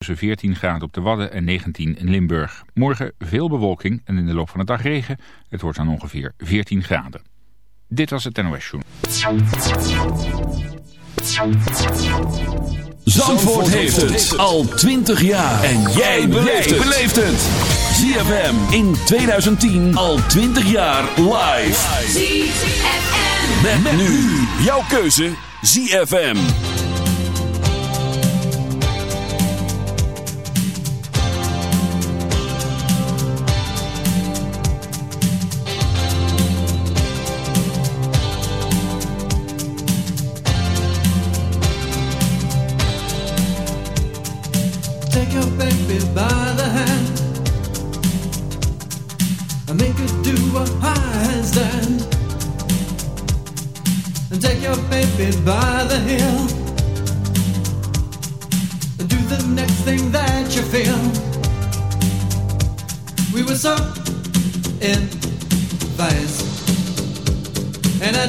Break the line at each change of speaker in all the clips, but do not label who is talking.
Tussen 14 graden op de Wadden en 19 in Limburg. Morgen veel bewolking en in de loop van de dag regen. Het wordt dan ongeveer 14 graden. Dit was het NOS Show.
Zandvoort heeft het al 20 jaar. En jij beleeft het. ZFM in 2010 al 20 jaar live.
ZFM.
Met, nu jouw keuze ZFM.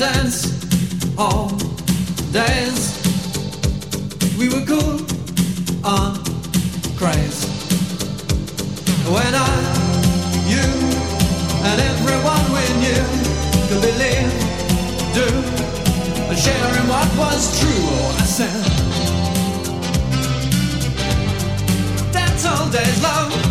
Dance all days. We were cool uh, on craze. When I, you, and everyone we knew could believe, do, and sharing what was true. Oh, I said, that's all days love.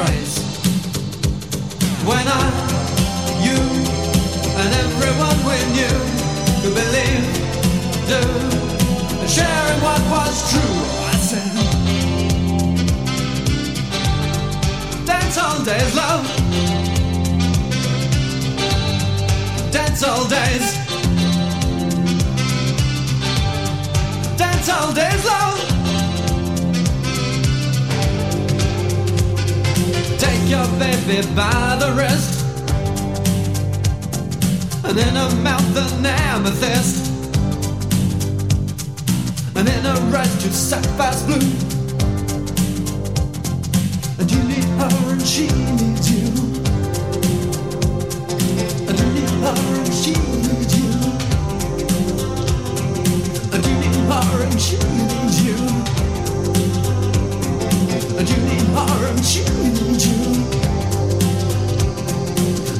craze when I, you, and everyone we knew could believe, do sharing what was true. I said, Dance all days, love. Dance all days. Dance all days, love. Your baby by the wrist. And in her mouth an amethyst and in a red to sapphire's blue. And you need her and she needs you. And you need her and she needs you. And you need her and she needs you. And you need her and she needs you.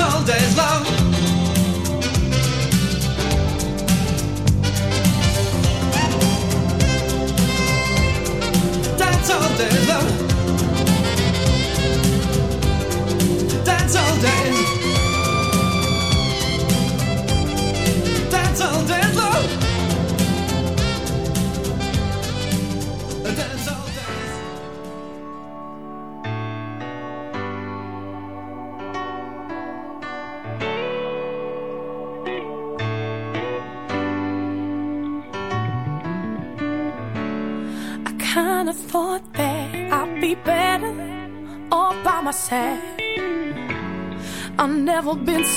all days, love.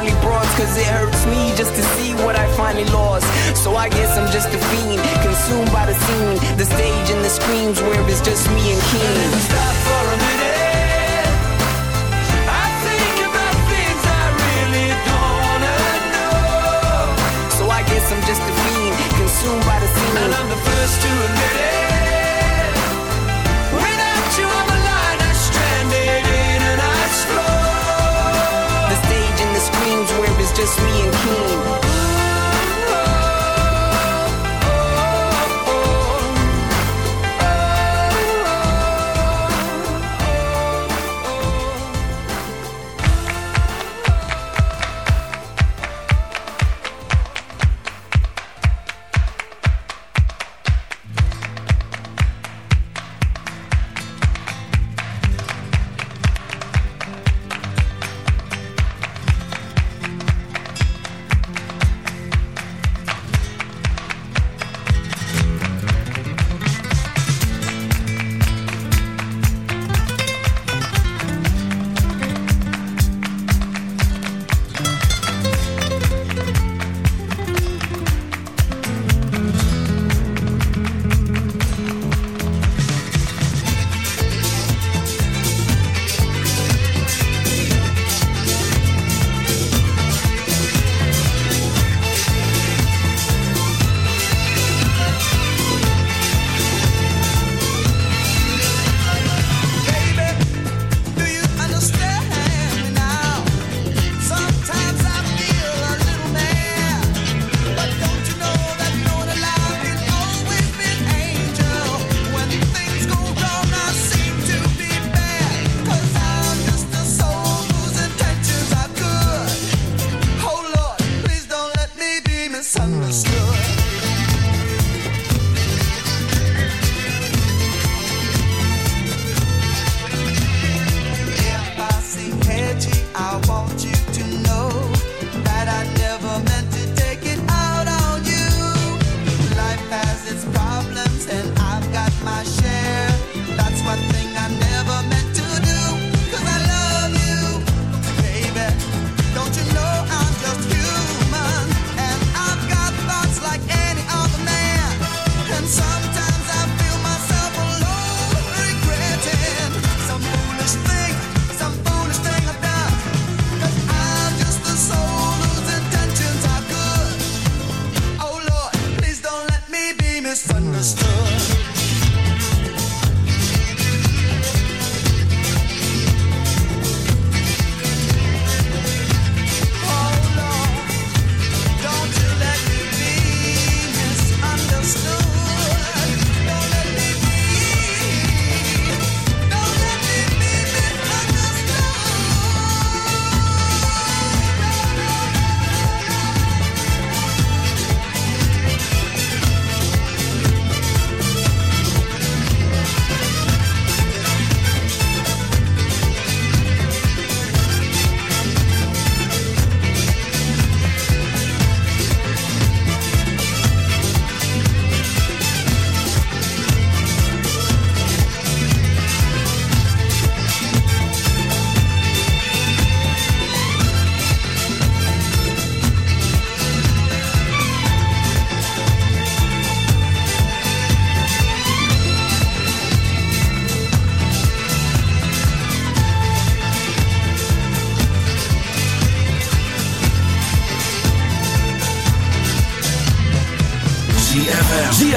hardly bronze cause it hurts me just to see what I finally lost. So I guess I'm just a fiend, consumed by the scene, the stage and the screams where it's just me and King.
Stop for a minute.
so i guess i'm just a fiend, consumed by the scene.
And I'm the first to admit it.
just me and
Keem.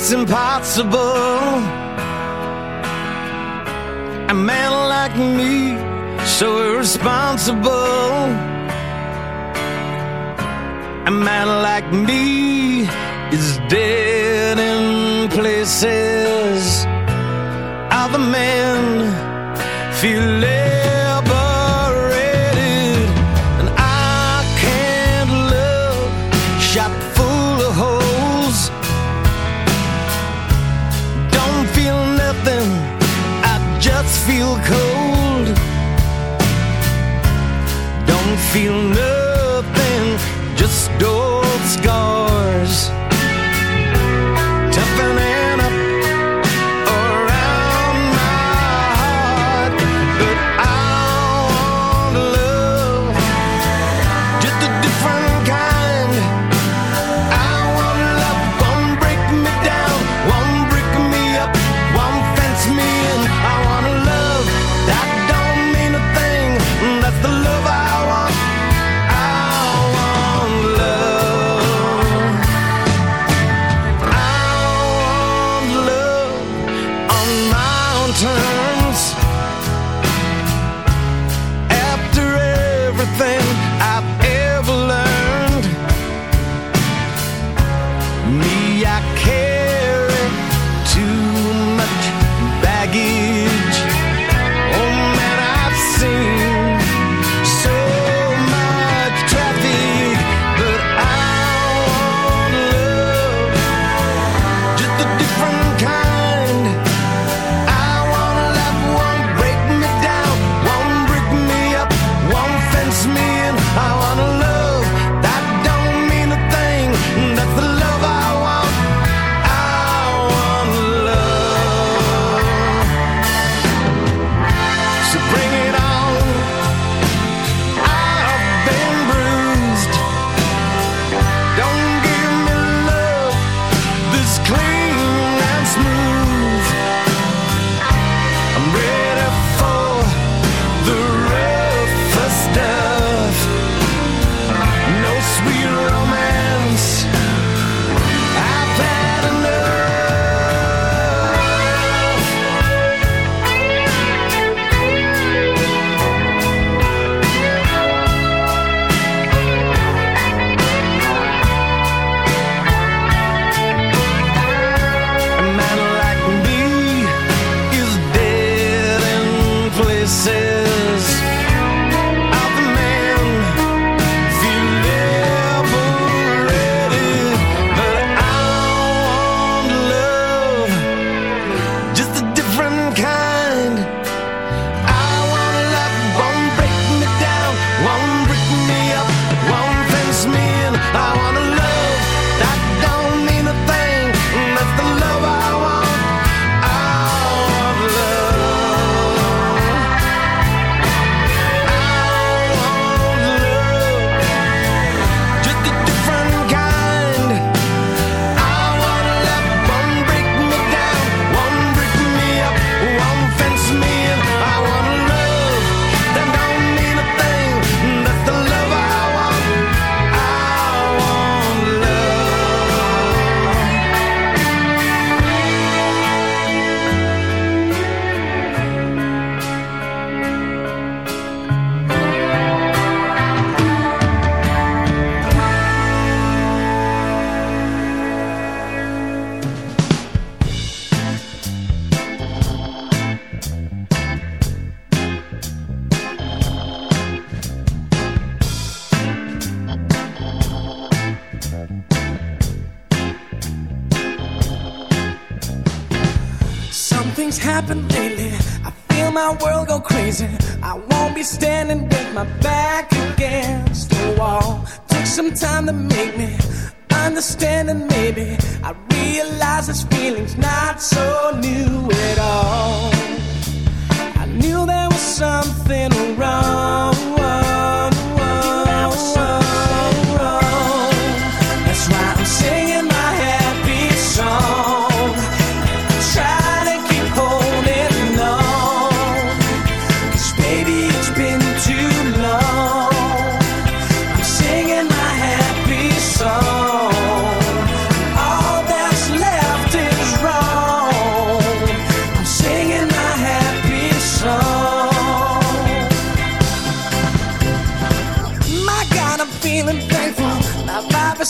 it's impossible. A man like me, so irresponsible. A man like me is dead in places. Other men feel
less. be standing.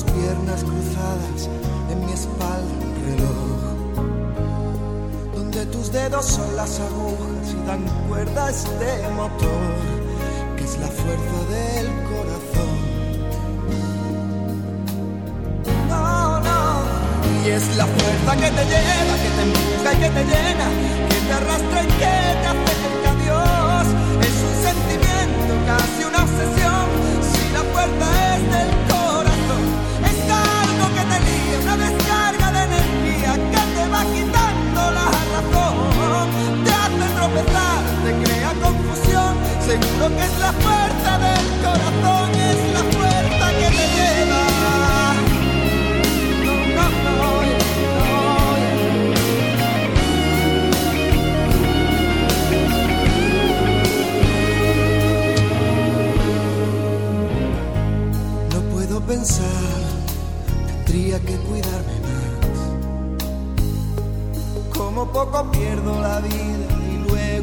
Tus piernas cruzadas, en mi espalda un reloj. Donde tus dedos son las agujas y dan cuerda a este motor, que es la fuerza del corazón. No, no, y es la fuerza que te lleva, que te empuja y que te llena, que te arrastra y que te acerca a Dios. Es un sentimiento, casi una obsesión. Si la puerta es del tropezar, te crea confusión. Seguro que es la fuerza del corazón, es la fuerza que te lleva. No. No puedo pensar, tendría que cuidarme más. Como poco pierdo la vida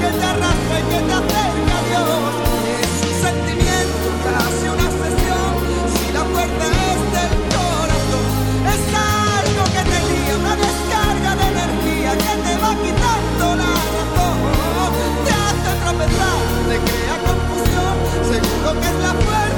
que te arrastra y que te acerca lo que es la
fuerza.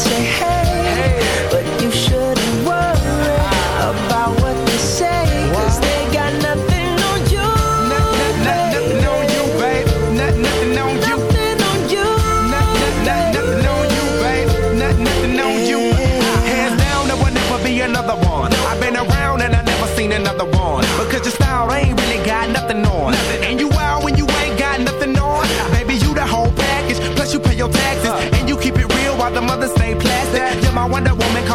say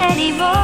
Anymore.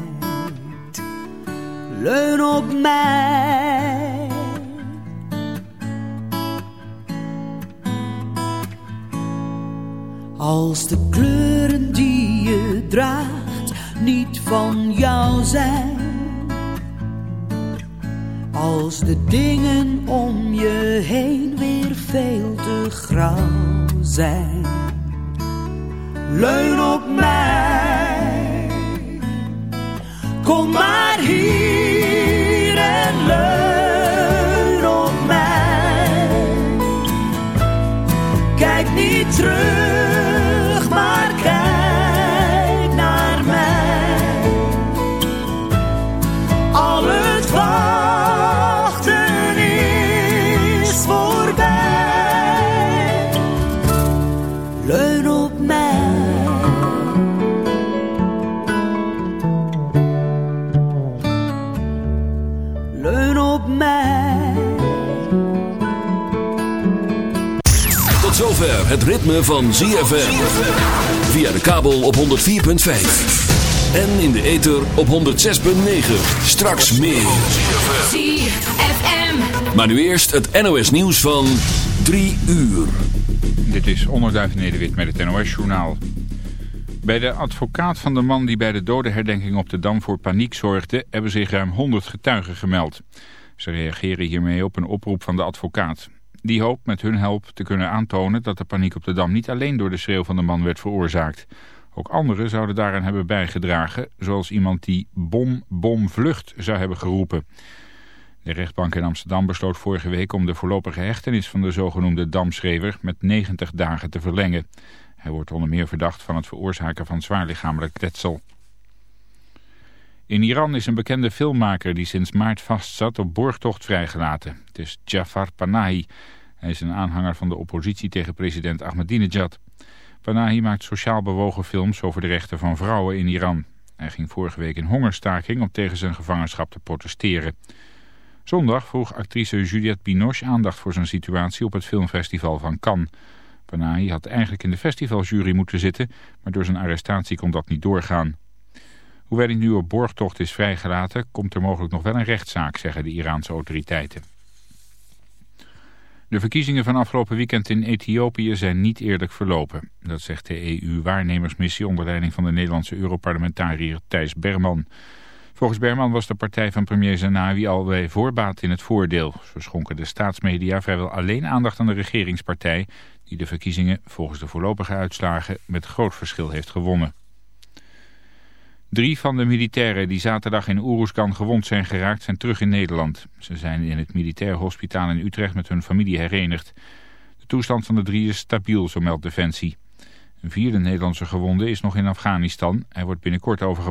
Leun op mij. Als de kleuren die je draagt niet van jou zijn. Als de dingen om je heen weer veel te grauw zijn. Leun op mij. com
Maria. Het ritme van ZFM. Via de kabel op 104.5. En in de ether op 106.9. Straks meer.
ZFM.
Maar nu eerst het NOS nieuws van 3 uur.
Dit is Onderduif Nederwit met het NOS-journaal. Bij de advocaat van de man die bij de dodenherdenking op de Dam voor paniek zorgde... hebben zich ruim 100 getuigen gemeld. Ze reageren hiermee op een oproep van de advocaat. Die hoopt met hun hulp te kunnen aantonen dat de paniek op de Dam niet alleen door de schreeuw van de man werd veroorzaakt. Ook anderen zouden daaraan hebben bijgedragen, zoals iemand die bom, bom, vlucht zou hebben geroepen. De rechtbank in Amsterdam besloot vorige week om de voorlopige hechtenis van de zogenoemde damschreeuwer met 90 dagen te verlengen. Hij wordt onder meer verdacht van het veroorzaken van zwaar lichamelijk letsel. In Iran is een bekende filmmaker die sinds maart vastzat op borgtocht vrijgelaten. Het is Jafar Panahi. Hij is een aanhanger van de oppositie tegen president Ahmadinejad. Panahi maakt sociaal bewogen films over de rechten van vrouwen in Iran. Hij ging vorige week in hongerstaking om tegen zijn gevangenschap te protesteren. Zondag vroeg actrice Juliette Binoche aandacht voor zijn situatie op het filmfestival van Cannes. Panahi had eigenlijk in de festivaljury moeten zitten, maar door zijn arrestatie kon dat niet doorgaan. Hoewel hij nu op borgtocht is vrijgelaten, komt er mogelijk nog wel een rechtszaak, zeggen de Iraanse autoriteiten. De verkiezingen van afgelopen weekend in Ethiopië zijn niet eerlijk verlopen. Dat zegt de EU-waarnemersmissie onder leiding van de Nederlandse Europarlementariër Thijs Berman. Volgens Berman was de partij van premier Zenawi al bij voorbaat in het voordeel. Zo schonken de staatsmedia vrijwel alleen aandacht aan de regeringspartij... die de verkiezingen volgens de voorlopige uitslagen met groot verschil heeft gewonnen. Drie van de militairen die zaterdag in Oeroeskan gewond zijn geraakt zijn terug in Nederland. Ze zijn in het militair hospitaal in Utrecht met hun familie herenigd. De toestand van de drie is stabiel, zo meldt Defensie. Een vierde Nederlandse gewonde is nog in Afghanistan. Hij wordt binnenkort overgebracht.